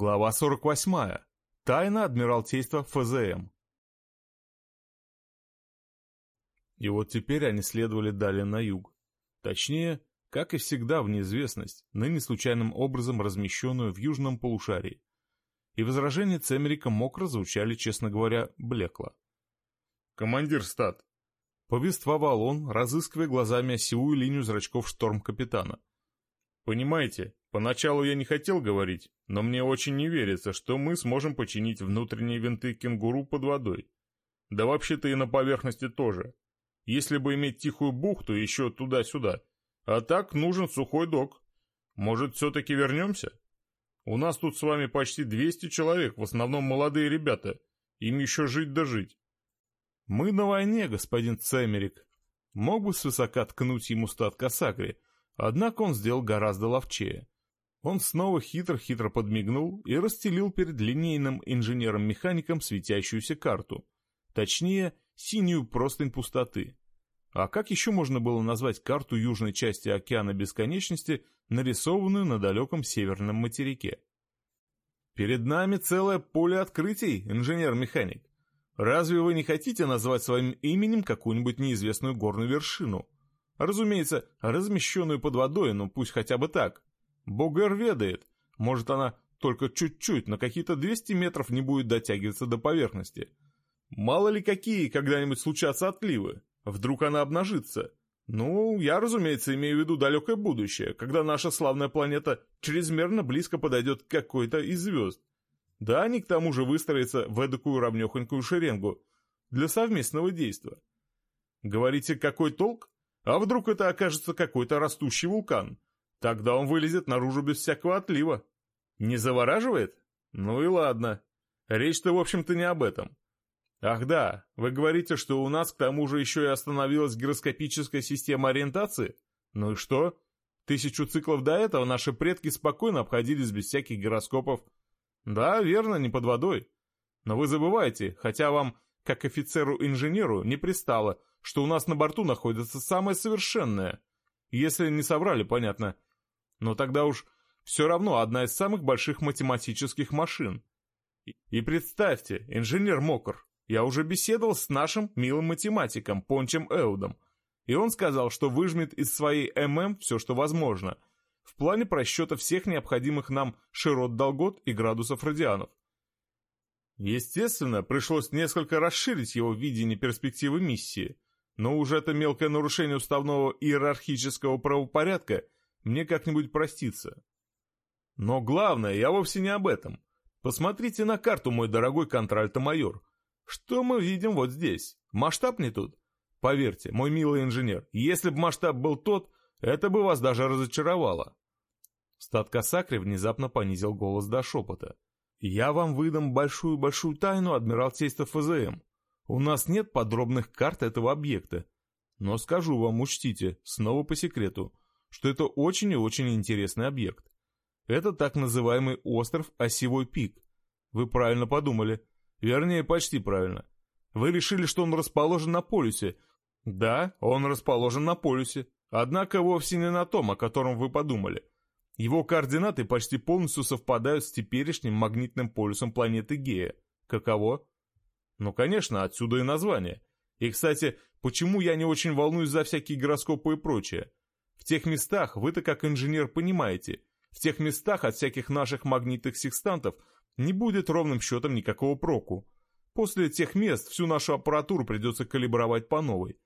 Глава 48. Тайна Адмиралтейства ФЗМ. И вот теперь они следовали далее на юг. Точнее, как и всегда, в неизвестность, ныне случайным образом размещенную в южном полушарии. И возражения Цемерика мокро звучали, честно говоря, блекло. «Командир стат!» Повествовал он, разыскивая глазами осевую линию зрачков шторм-капитана. «Понимаете, поначалу я не хотел говорить, но мне очень не верится, что мы сможем починить внутренние винты кенгуру под водой. Да вообще-то и на поверхности тоже. Если бы иметь тихую бухту еще туда-сюда. А так нужен сухой док. Может, все-таки вернемся? У нас тут с вами почти 200 человек, в основном молодые ребята. Им еще жить да жить. Мы на войне, господин Цемерик. Мог бы свысока ткнуть ему стат Касакри, Однако он сделал гораздо ловчее. Он снова хитро-хитро подмигнул и расстелил перед линейным инженером-механиком светящуюся карту. Точнее, синюю простынь пустоты. А как еще можно было назвать карту южной части океана бесконечности, нарисованную на далеком северном материке? Перед нами целое поле открытий, инженер-механик. Разве вы не хотите назвать своим именем какую-нибудь неизвестную горную вершину? Разумеется, размещенную под водой, но пусть хотя бы так. Богер ведает, может она только чуть-чуть, на какие-то 200 метров не будет дотягиваться до поверхности. Мало ли какие когда-нибудь случатся отливы. Вдруг она обнажится. Ну, я, разумеется, имею в виду далекое будущее, когда наша славная планета чрезмерно близко подойдет к какой-то из звезд. Да, они к тому же выстроятся в эдакую равнехонькую шеренгу для совместного действия. Говорите, какой толк? А вдруг это окажется какой-то растущий вулкан? Тогда он вылезет наружу без всякого отлива. Не завораживает? Ну и ладно. Речь-то, в общем-то, не об этом. Ах да, вы говорите, что у нас к тому же еще и остановилась гироскопическая система ориентации? Ну и что? Тысячу циклов до этого наши предки спокойно обходились без всяких гироскопов. Да, верно, не под водой. Но вы забываете, хотя вам, как офицеру-инженеру, не пристало, что у нас на борту находится самое совершенное. Если не соврали, понятно. Но тогда уж все равно одна из самых больших математических машин. И представьте, инженер Мокр, я уже беседовал с нашим милым математиком Пончем Эудом, и он сказал, что выжмет из своей ММ все, что возможно, в плане просчета всех необходимых нам широт-долгот и градусов радианов. Естественно, пришлось несколько расширить его видение перспективы миссии – но уже это мелкое нарушение уставного иерархического правопорядка мне как-нибудь простится. Но главное, я вовсе не об этом. Посмотрите на карту, мой дорогой контральто-майор. Что мы видим вот здесь? Масштаб не тут? Поверьте, мой милый инженер, если бы масштаб был тот, это бы вас даже разочаровало. Статка Сакри внезапно понизил голос до шепота. «Я вам выдам большую-большую тайну Адмиралтейства ФЗМ. У нас нет подробных карт этого объекта. Но скажу вам, учтите, снова по секрету, что это очень и очень интересный объект. Это так называемый остров Осевой пик. Вы правильно подумали. Вернее, почти правильно. Вы решили, что он расположен на полюсе. Да, он расположен на полюсе. Однако вовсе не на том, о котором вы подумали. Его координаты почти полностью совпадают с теперешним магнитным полюсом планеты Гея. Каково? Ну, конечно, отсюда и название. И, кстати, почему я не очень волнуюсь за всякие гороскопы и прочее? В тех местах, вы-то как инженер понимаете, в тех местах от всяких наших магнитных секстантов не будет ровным счетом никакого проку. После тех мест всю нашу аппаратуру придется калибровать по новой.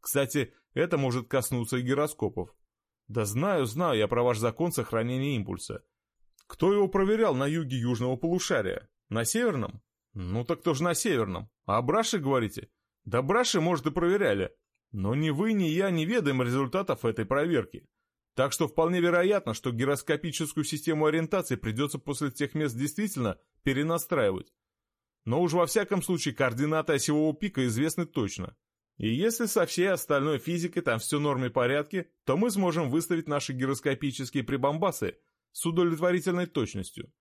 Кстати, это может коснуться и гироскопов. Да знаю, знаю я про ваш закон сохранения импульса. Кто его проверял на юге южного полушария? На северном? «Ну так тоже на Северном. А Браши, говорите?» «Да Браши, может, и проверяли. Но ни вы, ни я не ведаем результатов этой проверки. Так что вполне вероятно, что гироскопическую систему ориентации придется после тех мест действительно перенастраивать. Но уж во всяком случае координаты осевого пика известны точно. И если со всей остальной физикой там все в норме порядке, то мы сможем выставить наши гироскопические прибамбасы с удовлетворительной точностью.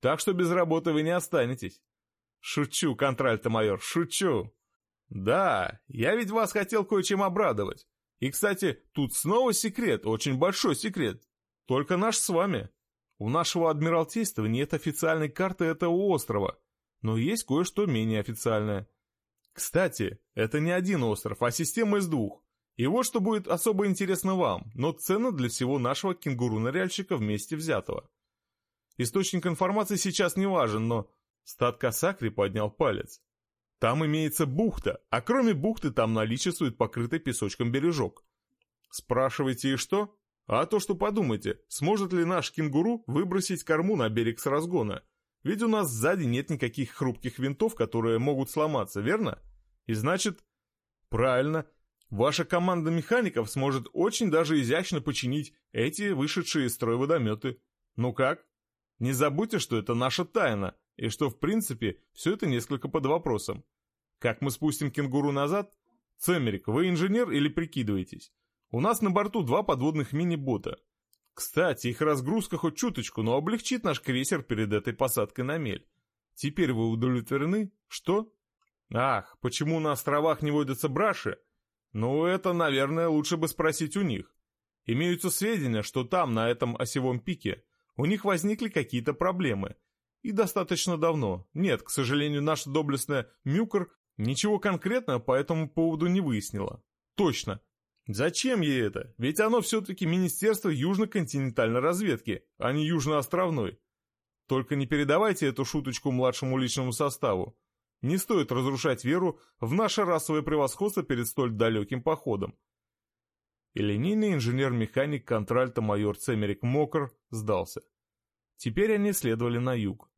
Так что без работы вы не останетесь. «Шучу, контральто-майор, шучу!» «Да, я ведь вас хотел кое-чем обрадовать. И, кстати, тут снова секрет, очень большой секрет. Только наш с вами. У нашего Адмиралтейства нет официальной карты этого острова, но есть кое-что менее официальное. Кстати, это не один остров, а система из двух. И вот что будет особо интересно вам, но ценно для всего нашего кенгуру-ныряльщика вместе взятого. Источник информации сейчас не важен, но... Стат Касакри поднял палец. Там имеется бухта, а кроме бухты там наличествует покрытый песочком бережок. Спрашиваете и что? А то, что подумайте, сможет ли наш кенгуру выбросить корму на берег с разгона? Ведь у нас сзади нет никаких хрупких винтов, которые могут сломаться, верно? И значит... Правильно, Ваша команда механиков сможет очень даже изящно починить эти вышедшие из строя водометы. Ну как? Не забудьте, что это наша тайна, и что, в принципе, все это несколько под вопросом. Как мы спустим кенгуру назад? Цемерик, вы инженер или прикидываетесь? У нас на борту два подводных мини-бота. Кстати, их разгрузка хоть чуточку, но облегчит наш крейсер перед этой посадкой на мель. Теперь вы удовлетворены? Что? Ах, почему на островах не водятся браши? Ну, это, наверное, лучше бы спросить у них. Имеются сведения, что там, на этом осевом пике, у них возникли какие-то проблемы. И достаточно давно. Нет, к сожалению, наша доблестная Мюкер ничего конкретного по этому поводу не выяснила. Точно. Зачем ей это? Ведь оно все-таки Министерство Южно-континентальной разведки, а не Южно-островной. Только не передавайте эту шуточку младшему личному составу. Не стоит разрушать веру в наше расовое превосходство перед столь далеким походом. И линейный инженер-механик контральта майор Цемерик Мокр сдался. Теперь они следовали на юг.